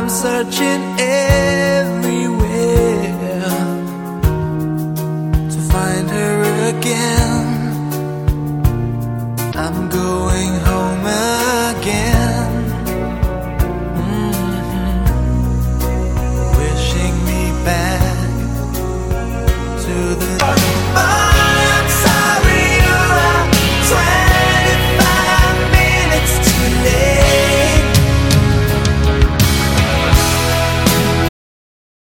I'm searching everywhere to find her again. I'm going home.